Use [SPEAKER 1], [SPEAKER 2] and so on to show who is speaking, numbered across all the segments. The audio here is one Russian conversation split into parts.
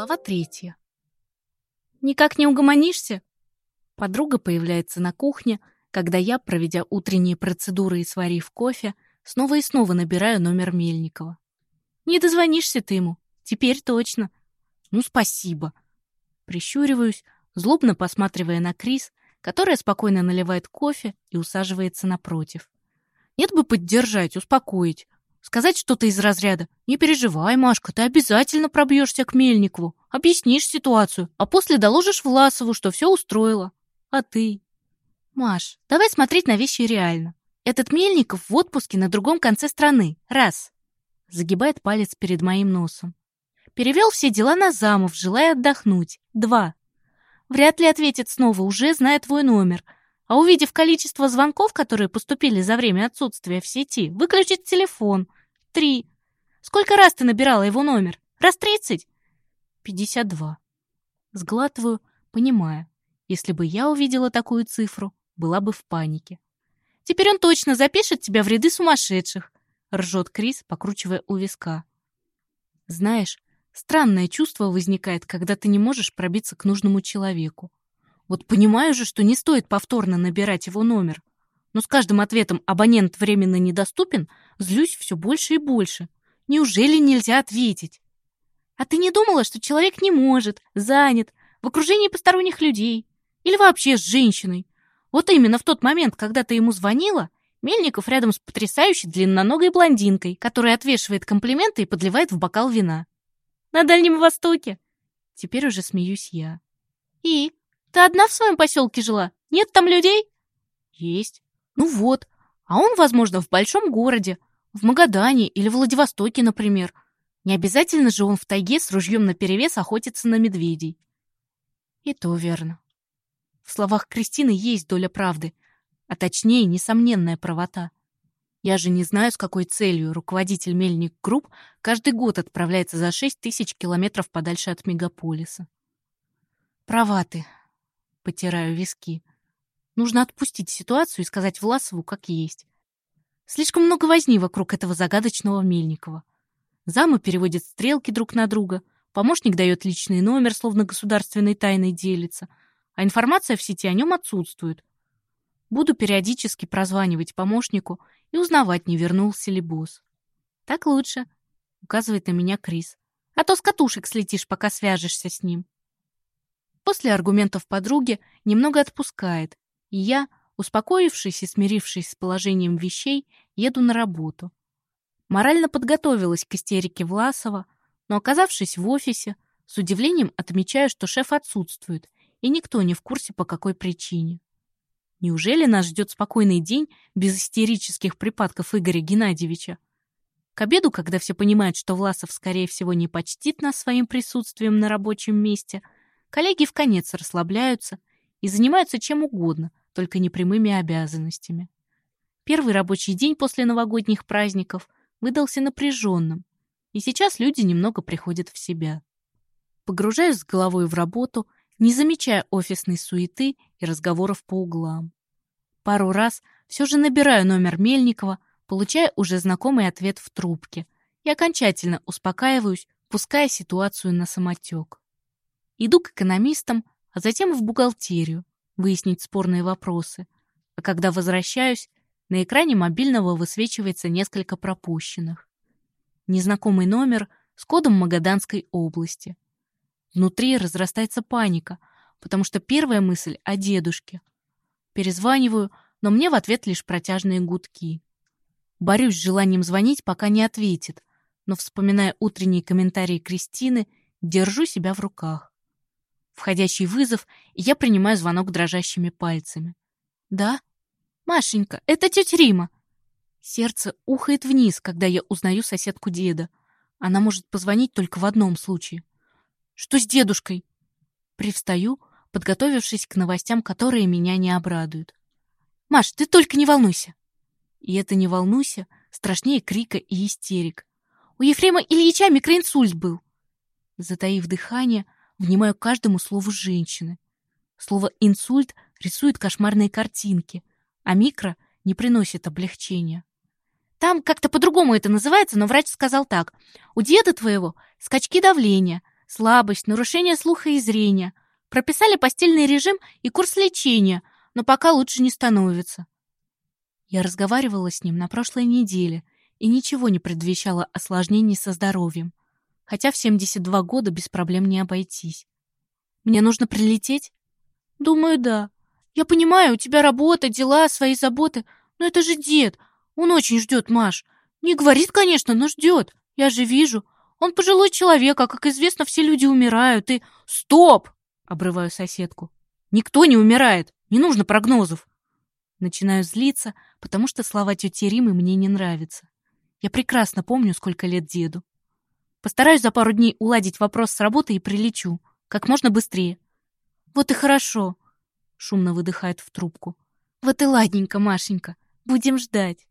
[SPEAKER 1] Глава третья. «Никак не угомонишься?» Подруга появляется на кухне, когда я, проведя утренние процедуры и сварив кофе, снова и снова набираю номер Мельникова. «Не дозвонишься ты ему. Теперь точно». «Ну, спасибо». Прищуриваюсь, злобно посматривая на Крис, которая спокойно наливает кофе и усаживается напротив. Нет бы поддержать, успокоить, Сказать что-то из разряда «Не переживай, Машка, ты обязательно пробьешься к Мельникову, объяснишь ситуацию, а после доложишь Власову, что все устроило. А ты?» «Маш, давай смотреть на вещи реально. Этот Мельников в отпуске на другом конце страны. Раз». Загибает палец перед моим носом. Перевел все дела на замов, желая отдохнуть. Два. Вряд ли ответит снова, уже зная твой номер — а увидев количество звонков, которые поступили за время отсутствия в сети, выключить телефон. Три. Сколько раз ты набирала его номер? Раз тридцать? Пятьдесят два. Сглатываю, понимая. Если бы я увидела такую цифру, была бы в панике. Теперь он точно запишет тебя в ряды сумасшедших, ржет Крис, покручивая у виска. Знаешь, странное чувство возникает, когда ты не можешь пробиться к нужному человеку. Вот понимаю же, что не стоит повторно набирать его номер. Но с каждым ответом «абонент временно недоступен» злюсь все больше и больше. Неужели нельзя ответить? А ты не думала, что человек не может, занят, в окружении посторонних людей? Или вообще с женщиной? Вот именно в тот момент, когда ты ему звонила, Мельников рядом с потрясающей длинноногой блондинкой, которая отвешивает комплименты и подливает в бокал вина. На Дальнем Востоке. Теперь уже смеюсь я. И? Ты одна в своем поселке жила? Нет там людей? Есть. Ну вот. А он, возможно, в большом городе. В Магадане или Владивостоке, например. Не обязательно же он в тайге с ружьем наперевес охотится на медведей. И то верно. В словах Кристины есть доля правды, а точнее, несомненная правота. Я же не знаю, с какой целью руководитель Мельник Групп каждый год отправляется за 6 тысяч километров подальше от мегаполиса. Права ты, потираю виски. Нужно отпустить ситуацию и сказать Власову как есть. Слишком много возни вокруг этого загадочного Мельникова. Замы переводят стрелки друг на друга, помощник дает личный номер, словно государственной тайной делится, а информация в сети о нем отсутствует. Буду периодически прозванивать помощнику и узнавать, не вернулся ли босс. «Так лучше», — указывает на меня Крис. «А то с катушек слетишь, пока свяжешься с ним». После аргументов подруги немного отпускает, и я, успокоившись и смирившись с положением вещей, еду на работу. Морально подготовилась к истерике Власова, но, оказавшись в офисе, с удивлением отмечаю, что шеф отсутствует, и никто не в курсе, по какой причине. Неужели нас ждет спокойный день без истерических припадков Игоря Геннадьевича? К обеду, когда все понимают, что Власов, скорее всего, не почтит нас своим присутствием на рабочем месте – Коллеги в конец расслабляются и занимаются чем угодно, только не прямыми обязанностями. Первый рабочий день после новогодних праздников выдался напряженным, и сейчас люди немного приходят в себя. Погружаюсь с головой в работу, не замечая офисной суеты и разговоров по углам. Пару раз все же набираю номер Мельникова, получая уже знакомый ответ в трубке и окончательно успокаиваюсь, пуская ситуацию на самотек. Иду к экономистам, а затем в бухгалтерию, выяснить спорные вопросы. А когда возвращаюсь, на экране мобильного высвечивается несколько пропущенных. Незнакомый номер с кодом Магаданской области. Внутри разрастается паника, потому что первая мысль о дедушке. Перезваниваю, но мне в ответ лишь протяжные гудки. Борюсь с желанием звонить, пока не ответит, но, вспоминая утренние комментарии Кристины, держу себя в руках. Входящий вызов, и я принимаю звонок дрожащими пальцами. «Да? Машенька, это тетя Рима!» Сердце ухает вниз, когда я узнаю соседку деда. Она может позвонить только в одном случае. «Что с дедушкой?» Привстаю, подготовившись к новостям, которые меня не обрадуют. «Маш, ты только не волнуйся!» И это «не волнуйся» страшнее крика и истерик. У Ефрема Ильича микроинсульт был. Затаив дыхание, внимаю каждому слову женщины. Слово «инсульт» рисует кошмарные картинки, а «микро» не приносит облегчения. Там как-то по-другому это называется, но врач сказал так. У деда твоего скачки давления, Слабость, нарушение слуха и зрения. Прописали постельный режим и курс лечения, но пока лучше не становится. Я разговаривала с ним на прошлой неделе, и ничего не предвещало осложнений со здоровьем. Хотя в 72 года без проблем не обойтись. Мне нужно прилететь? Думаю, да. Я понимаю, у тебя работа, дела, свои заботы, но это же дед. Он очень ждет, Маш. Не говорит, конечно, но ждет. Я же вижу. Он пожилой человек, а, как известно, все люди умирают, и... Стоп! Обрываю соседку. Никто не умирает. Не нужно прогнозов. Начинаю злиться, потому что слова тети Римы мне не нравятся. Я прекрасно помню, сколько лет деду. Постараюсь за пару дней уладить вопрос с работы и прилечу. Как можно быстрее. Вот и хорошо. Шумно выдыхает в трубку. Вот и ладненько, Машенька. Будем ждать.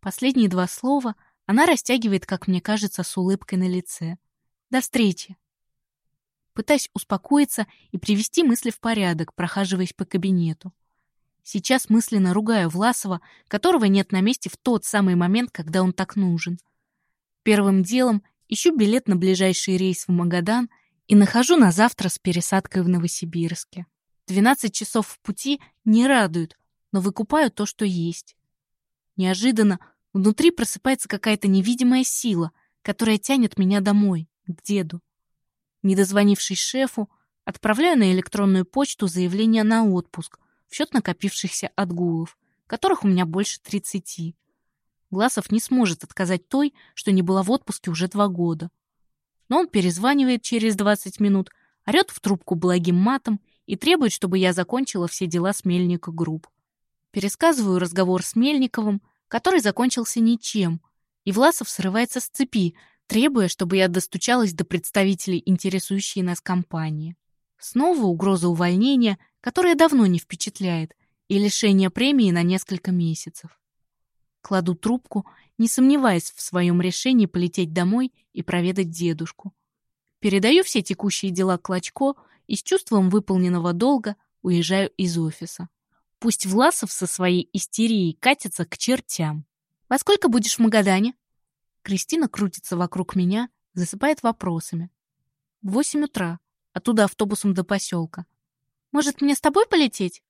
[SPEAKER 1] Последние два слова она растягивает, как мне кажется, с улыбкой на лице. До встречи. Пытаюсь успокоиться и привести мысли в порядок, прохаживаясь по кабинету. Сейчас мысленно ругаю Власова, которого нет на месте в тот самый момент, когда он так нужен. Первым делом ищу билет на ближайший рейс в Магадан и нахожу на завтра с пересадкой в Новосибирске. 12 часов в пути не радуют, но выкупаю то, что есть. Неожиданно Внутри просыпается какая-то невидимая сила, которая тянет меня домой, к деду. Не дозвонившись шефу, отправляю на электронную почту заявление на отпуск в счет накопившихся отгулов, которых у меня больше 30. Гласов не сможет отказать той, что не была в отпуске уже два года. Но он перезванивает через 20 минут, орет в трубку благим матом и требует, чтобы я закончила все дела с Мельника Групп. Пересказываю разговор с Мельниковым, который закончился ничем, и Власов срывается с цепи, требуя, чтобы я достучалась до представителей интересующей нас компании. Снова угроза увольнения, которая давно не впечатляет, и лишение премии на несколько месяцев. Кладу трубку, не сомневаясь в своем решении полететь домой и проведать дедушку. Передаю все текущие дела Клочко и с чувством выполненного долга уезжаю из офиса. Пусть Власов со своей истерией катится к чертям. «Во сколько будешь в Магадане?» Кристина крутится вокруг меня, засыпает вопросами. «Восемь утра. Оттуда автобусом до поселка. Может, мне с тобой полететь?»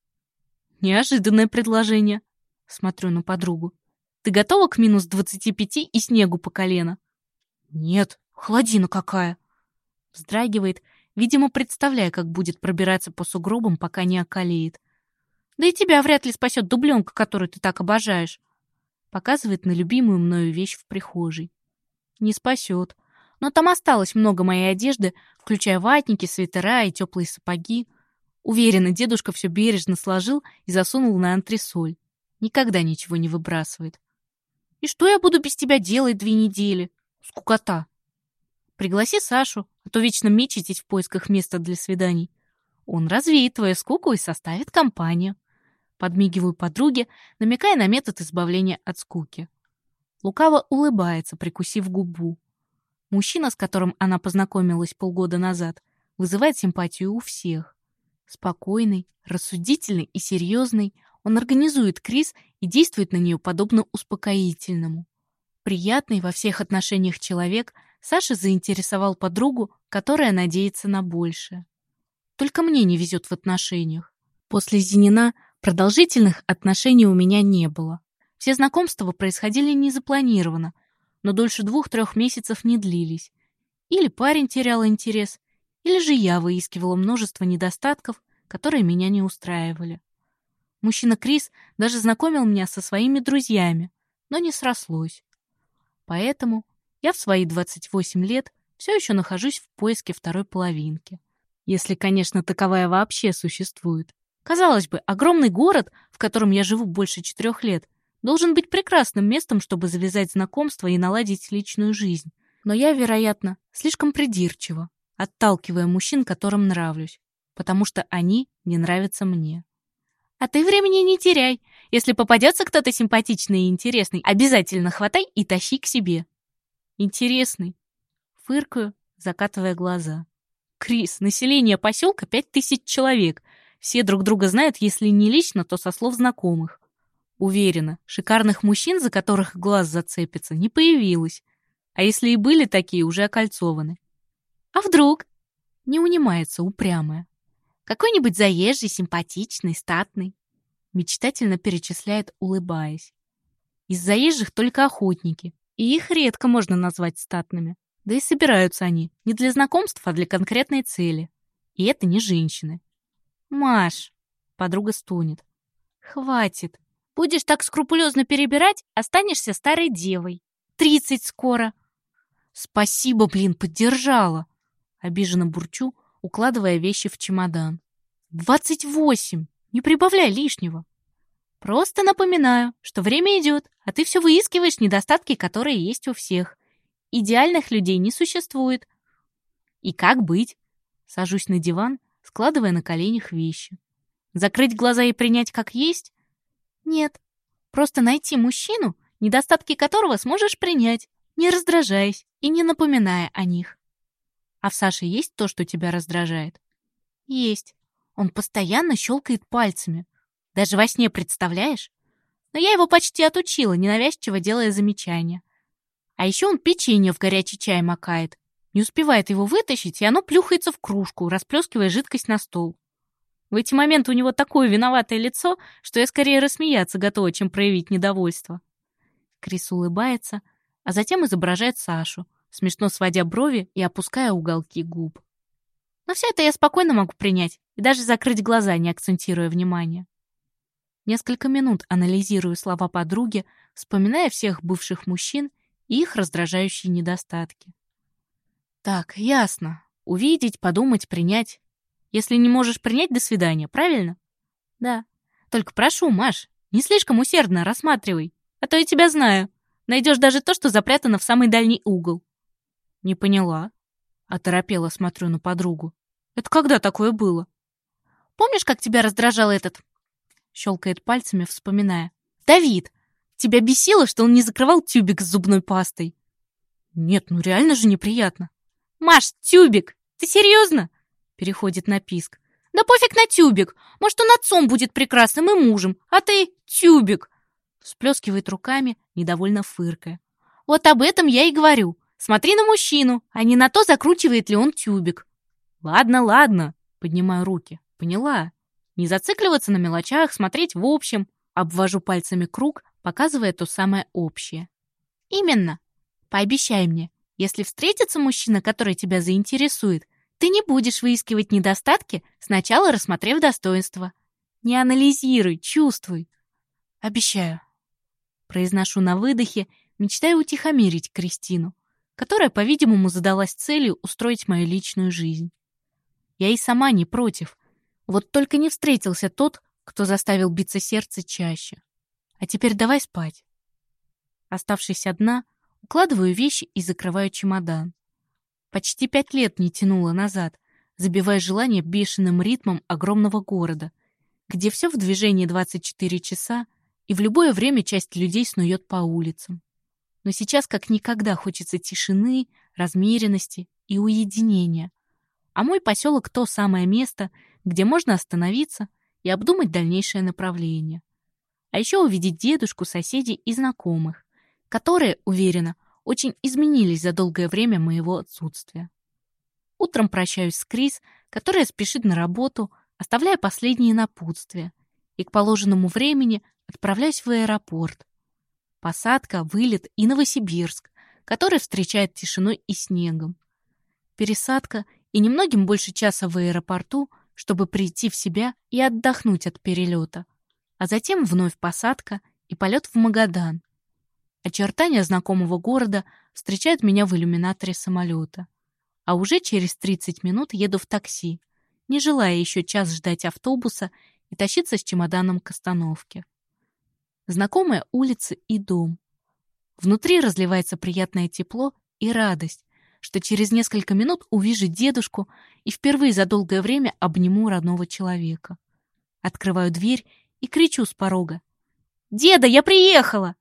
[SPEAKER 1] «Неожиданное предложение». Смотрю на подругу. «Ты готова к минус двадцати пяти и снегу по колено?» «Нет, холодина какая!» Вздрагивает, видимо, представляя, как будет пробираться по сугробам, пока не околеет. Да и тебя вряд ли спасет дубленка, которую ты так обожаешь. Показывает на любимую мною вещь в прихожей. Не спасет. Но там осталось много моей одежды, включая ватники, свитера и теплые сапоги. Уверена, дедушка все бережно сложил и засунул на антресоль. Никогда ничего не выбрасывает. И что я буду без тебя делать две недели? Скукота. Пригласи Сашу, а то вечно мечетесь в поисках места для свиданий. Он развеет твою скуку и составит компанию. Подмигиваю подруге, намекая на метод избавления от скуки. Лукаво улыбается, прикусив губу. Мужчина, с которым она познакомилась полгода назад, вызывает симпатию у всех. Спокойный, рассудительный и серьезный, он организует Крис и действует на нее подобно успокоительному. Приятный во всех отношениях человек, Саша заинтересовал подругу, которая надеется на большее. Только мне не везет в отношениях. После Зинина Продолжительных отношений у меня не было. Все знакомства происходили незапланированно, но дольше двух-трех месяцев не длились. Или парень терял интерес, или же я выискивала множество недостатков, которые меня не устраивали. Мужчина Крис даже знакомил меня со своими друзьями, но не срослось. Поэтому я в свои 28 лет все еще нахожусь в поиске второй половинки. Если, конечно, таковая вообще существует. Казалось бы, огромный город, в котором я живу больше четырех лет, должен быть прекрасным местом, чтобы завязать знакомства и наладить личную жизнь. Но я, вероятно, слишком придирчива, отталкивая мужчин, которым нравлюсь, потому что они не нравятся мне. А ты времени не теряй. Если попадется кто-то симпатичный и интересный, обязательно хватай и тащи к себе. Интересный. Фыркаю, закатывая глаза. Крис, население поселка пять тысяч человек — все друг друга знают, если не лично, то со слов знакомых. Уверена, шикарных мужчин, за которых глаз зацепится, не появилось. А если и были такие, уже окольцованы. А вдруг? Не унимается упрямая. Какой-нибудь заезжий, симпатичный, статный. Мечтательно перечисляет, улыбаясь. Из заезжих только охотники, и их редко можно назвать статными. Да и собираются они не для знакомств, а для конкретной цели. И это не женщины. «Маш!» — подруга стонет. «Хватит. Будешь так скрупулезно перебирать, останешься старой девой. Тридцать скоро». «Спасибо, блин, поддержала!» Обиженно бурчу, укладывая вещи в чемодан. «Двадцать восемь! Не прибавляй лишнего!» «Просто напоминаю, что время идет, а ты все выискиваешь недостатки, которые есть у всех. Идеальных людей не существует. И как быть? Сажусь на диван, складывая на коленях вещи. Закрыть глаза и принять как есть? Нет. Просто найти мужчину, недостатки которого сможешь принять, не раздражаясь и не напоминая о них. А в Саше есть то, что тебя раздражает? Есть. Он постоянно щелкает пальцами. Даже во сне представляешь? Но я его почти отучила, ненавязчиво делая замечания. А еще он печенье в горячий чай макает. Не успевает его вытащить, и оно плюхается в кружку, расплескивая жидкость на стол. В эти моменты у него такое виноватое лицо, что я скорее рассмеяться готова, чем проявить недовольство. Крис улыбается, а затем изображает Сашу, смешно сводя брови и опуская уголки губ. Но все это я спокойно могу принять и даже закрыть глаза, не акцентируя внимание. Несколько минут анализирую слова подруги, вспоминая всех бывших мужчин их раздражающие недостатки. Так, ясно. Увидеть, подумать, принять. Если не можешь принять, до свидания, правильно? Да. Только прошу, Маш, не слишком усердно рассматривай, а то я тебя знаю. Найдешь даже то, что запрятано в самый дальний угол. Не поняла. Оторопела смотрю на подругу. Это когда такое было? Помнишь, как тебя раздражал этот... Щелкает пальцами, вспоминая. Давид! Тебя бесило, что он не закрывал тюбик с зубной пастой? Нет, ну реально же неприятно. Маш, тюбик! Ты серьезно? Переходит на писк. Да пофиг на тюбик. Может, он отцом будет прекрасным и мужем, а ты тюбик. Сплескивает руками, недовольно фыркая. Вот об этом я и говорю. Смотри на мужчину, а не на то, закручивает ли он тюбик. Ладно, ладно. Поднимаю руки. Поняла. Не зацикливаться на мелочах, смотреть в общем. Обвожу пальцами круг, показывая то самое общее. Именно. Пообещай мне, если встретится мужчина, который тебя заинтересует, ты не будешь выискивать недостатки, сначала рассмотрев достоинства. Не анализируй, чувствуй. Обещаю. Произношу на выдохе, мечтая утихомирить Кристину, которая, по-видимому, задалась целью устроить мою личную жизнь. Я и сама не против. Вот только не встретился тот, кто заставил биться сердце чаще. А теперь давай спать. Оставшись одна, укладываю вещи и закрываю чемодан. Почти пять лет не тянула назад, забивая желание бешеным ритмом огромного города, где все в движении 24 часа, и в любое время часть людей снует по улицам. Но сейчас как никогда хочется тишины, размеренности и уединения. А мой поселок — то самое место, где можно остановиться и обдумать дальнейшее направление а еще увидеть дедушку, соседей и знакомых, которые, уверена, очень изменились за долгое время моего отсутствия. Утром прощаюсь с Крис, которая спешит на работу, оставляя последние напутствия, и к положенному времени отправляюсь в аэропорт. Посадка, вылет и Новосибирск, который встречает тишиной и снегом. Пересадка и немногим больше часа в аэропорту, чтобы прийти в себя и отдохнуть от перелета а затем вновь посадка и полет в Магадан. Очертания знакомого города встречают меня в иллюминаторе самолета. А уже через 30 минут еду в такси, не желая еще час ждать автобуса и тащиться с чемоданом к остановке. Знакомая улица и дом. Внутри разливается приятное тепло и радость, что через несколько минут увижу дедушку и впервые за долгое время обниму родного человека. Открываю дверь и кричу с порога. «Деда, я приехала!»